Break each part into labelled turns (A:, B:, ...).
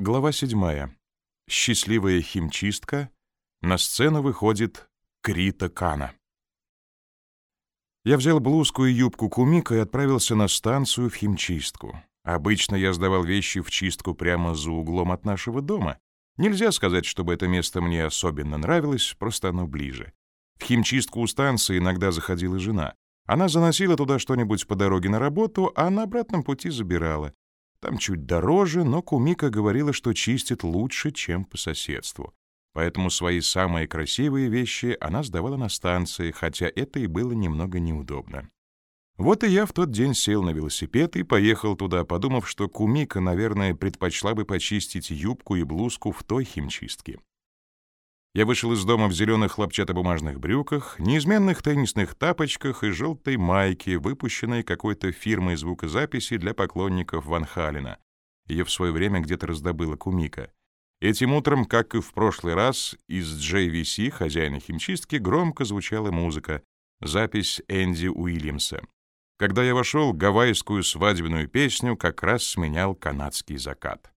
A: Глава седьмая. Счастливая химчистка. На сцену выходит Крита Кана. Я взял блузку и юбку Кумика и отправился на станцию в химчистку. Обычно я сдавал вещи в чистку прямо за углом от нашего дома. Нельзя сказать, чтобы это место мне особенно нравилось, просто оно ближе. В химчистку у станции иногда заходила жена. Она заносила туда что-нибудь по дороге на работу, а на обратном пути забирала. Там чуть дороже, но Кумика говорила, что чистит лучше, чем по соседству. Поэтому свои самые красивые вещи она сдавала на станции, хотя это и было немного неудобно. Вот и я в тот день сел на велосипед и поехал туда, подумав, что Кумика, наверное, предпочла бы почистить юбку и блузку в той химчистке. Я вышел из дома в зеленых хлопчатобумажных брюках, неизменных теннисных тапочках и желтой майке, выпущенной какой-то фирмой звукозаписи для поклонников Ван Халена. Ее в свое время где-то раздобыла Кумика. Этим утром, как и в прошлый раз, из JVC, хозяина химчистки, громко звучала музыка, запись Энди Уильямса. Когда я вошел, гавайскую свадебную песню как раз сменял канадский закат.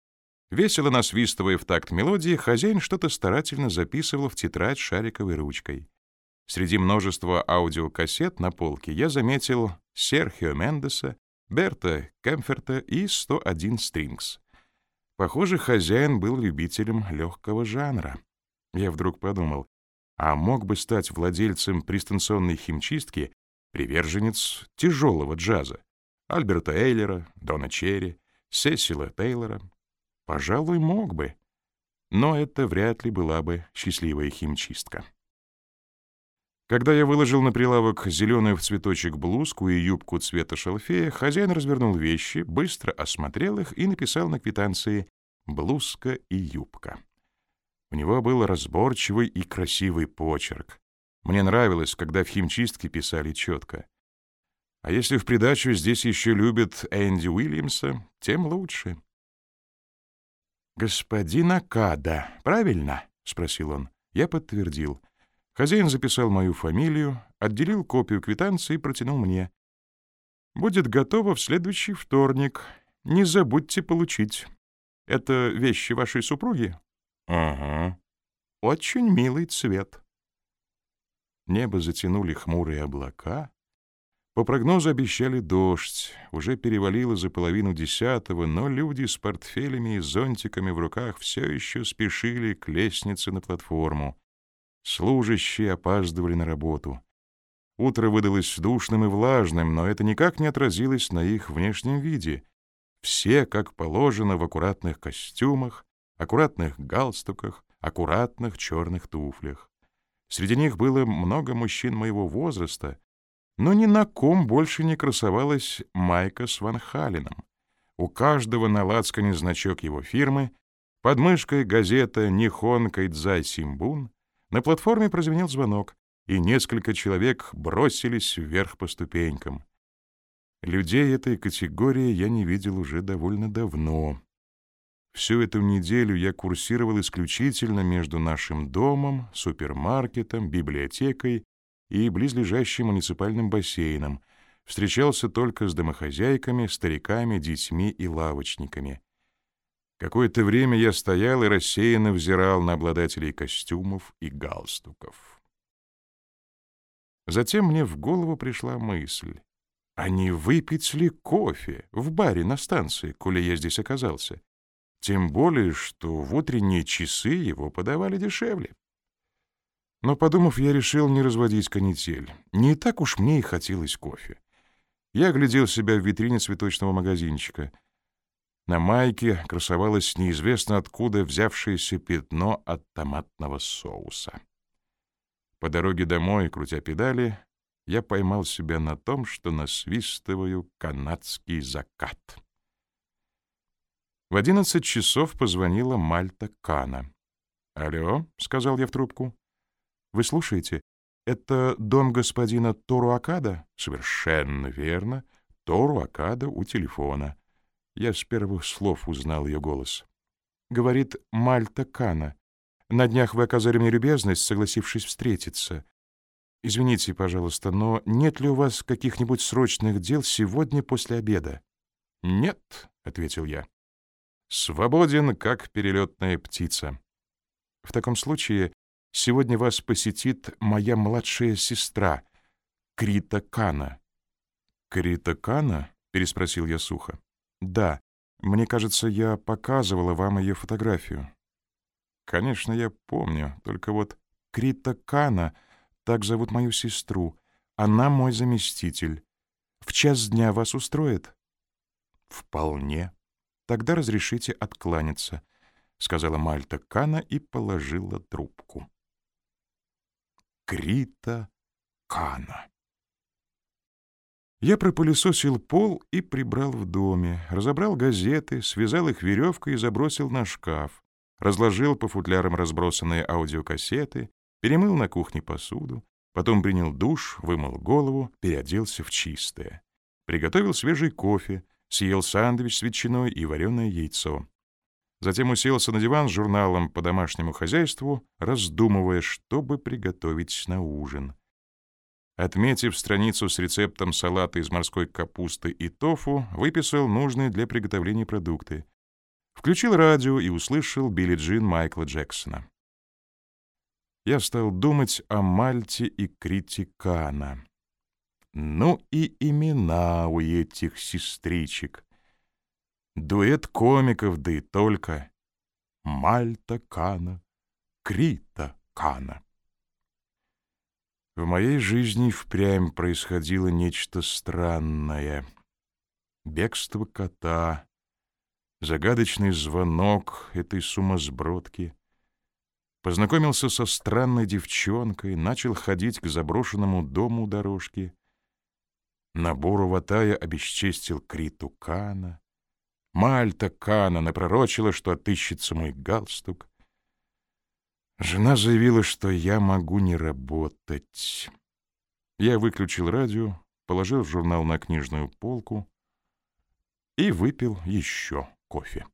A: Весело насвистывая в такт мелодии, хозяин что-то старательно записывал в тетрадь шариковой ручкой. Среди множества аудиокассет на полке я заметил Серхио Мендеса, Берта Кемферта и 101 Стрингс. Похоже, хозяин был любителем легкого жанра. Я вдруг подумал, а мог бы стать владельцем пристанционной химчистки приверженец тяжелого джаза. Альберта Эйлера, Дона Черри, Сесила Тейлора, Пожалуй, мог бы. Но это вряд ли была бы счастливая химчистка. Когда я выложил на прилавок зеленую в цветочек блузку и юбку цвета шалфея, хозяин развернул вещи, быстро осмотрел их и написал на квитанции «блузка и юбка». У него был разборчивый и красивый почерк. Мне нравилось, когда в химчистке писали четко. А если в придачу здесь еще любят Энди Уильямса, тем лучше. «Господин Акада, правильно?» — спросил он. Я подтвердил. Хозяин записал мою фамилию, отделил копию квитанции и протянул мне. «Будет готово в следующий вторник. Не забудьте получить. Это вещи вашей супруги?» «Ага. Очень милый цвет». Небо затянули хмурые облака, по прогнозу обещали дождь. Уже перевалило за половину десятого, но люди с портфелями и зонтиками в руках все еще спешили к лестнице на платформу. Служащие опаздывали на работу. Утро выдалось душным и влажным, но это никак не отразилось на их внешнем виде. Все, как положено, в аккуратных костюмах, аккуратных галстуках, аккуратных черных туфлях. Среди них было много мужчин моего возраста, но ни на ком больше не красовалась майка с Ван Халином. У каждого на лацкане значок его фирмы, под мышкой газета «Нихон Кайдзай Симбун», на платформе прозвенел звонок, и несколько человек бросились вверх по ступенькам. Людей этой категории я не видел уже довольно давно. Всю эту неделю я курсировал исключительно между нашим домом, супермаркетом, библиотекой и близлежащим муниципальным бассейном, встречался только с домохозяйками, стариками, детьми и лавочниками. Какое-то время я стоял и рассеянно взирал на обладателей костюмов и галстуков. Затем мне в голову пришла мысль, а не выпить ли кофе в баре на станции, коли я здесь оказался? Тем более, что в утренние часы его подавали дешевле. Но, подумав, я решил не разводить канитель. Не так уж мне и хотелось кофе. Я глядел себя в витрине цветочного магазинчика. На майке красовалось неизвестно откуда взявшееся пятно от томатного соуса. По дороге домой, крутя педали, я поймал себя на том, что насвистываю канадский закат. В одиннадцать часов позвонила Мальта Кана. «Алло», — сказал я в трубку. Вы слушаете? Это дом господина Тору Акада? Совершенно верно. Тору Акада у телефона. Я с первых слов узнал ее голос. Говорит Мальта Кана. На днях вы оказали мне любезность, согласившись встретиться. Извините, пожалуйста, но нет ли у вас каких-нибудь срочных дел сегодня после обеда? Нет, ответил я. Свободен, как перелетная птица. В таком случае сегодня вас посетит моя младшая сестра, Крита Кана. Крита Кана? переспросил я сухо. Да, мне кажется, я показывала вам ее фотографию. Конечно, я помню, только вот Крита Кана, так зовут мою сестру. Она мой заместитель. В час дня вас устроит? Вполне. Тогда разрешите откланяться, сказала Мальта Кана и положила трубку. Крита Кана. Я пропылесосил пол и прибрал в доме, разобрал газеты, связал их веревкой и забросил на шкаф, разложил по футлярам разбросанные аудиокассеты, перемыл на кухне посуду, потом принял душ, вымыл голову, переоделся в чистое. Приготовил свежий кофе, съел сэндвич с ветчиной и вареное яйцо. Затем уселся на диван с журналом по домашнему хозяйству, раздумывая, что бы приготовить на ужин. Отметив страницу с рецептом салата из морской капусты и тофу, выписал нужные для приготовления продукты. Включил радио и услышал Билли Джин Майкла Джексона. Я стал думать о Мальте и Критикана. Ну и имена у этих сестричек. Дуэт комиков, да и только. Мальта Кана, Крита Кана. В моей жизни впрямь происходило нечто странное. Бегство кота, загадочный звонок этой сумасбродки. Познакомился со странной девчонкой, начал ходить к заброшенному дому дорожки. Набору Ватая обесчестил Криту Кана. Мальта Кана напророчила, что отыщется мой галстук. Жена заявила, что я могу не работать. Я выключил радио, положил журнал на книжную полку и выпил еще кофе.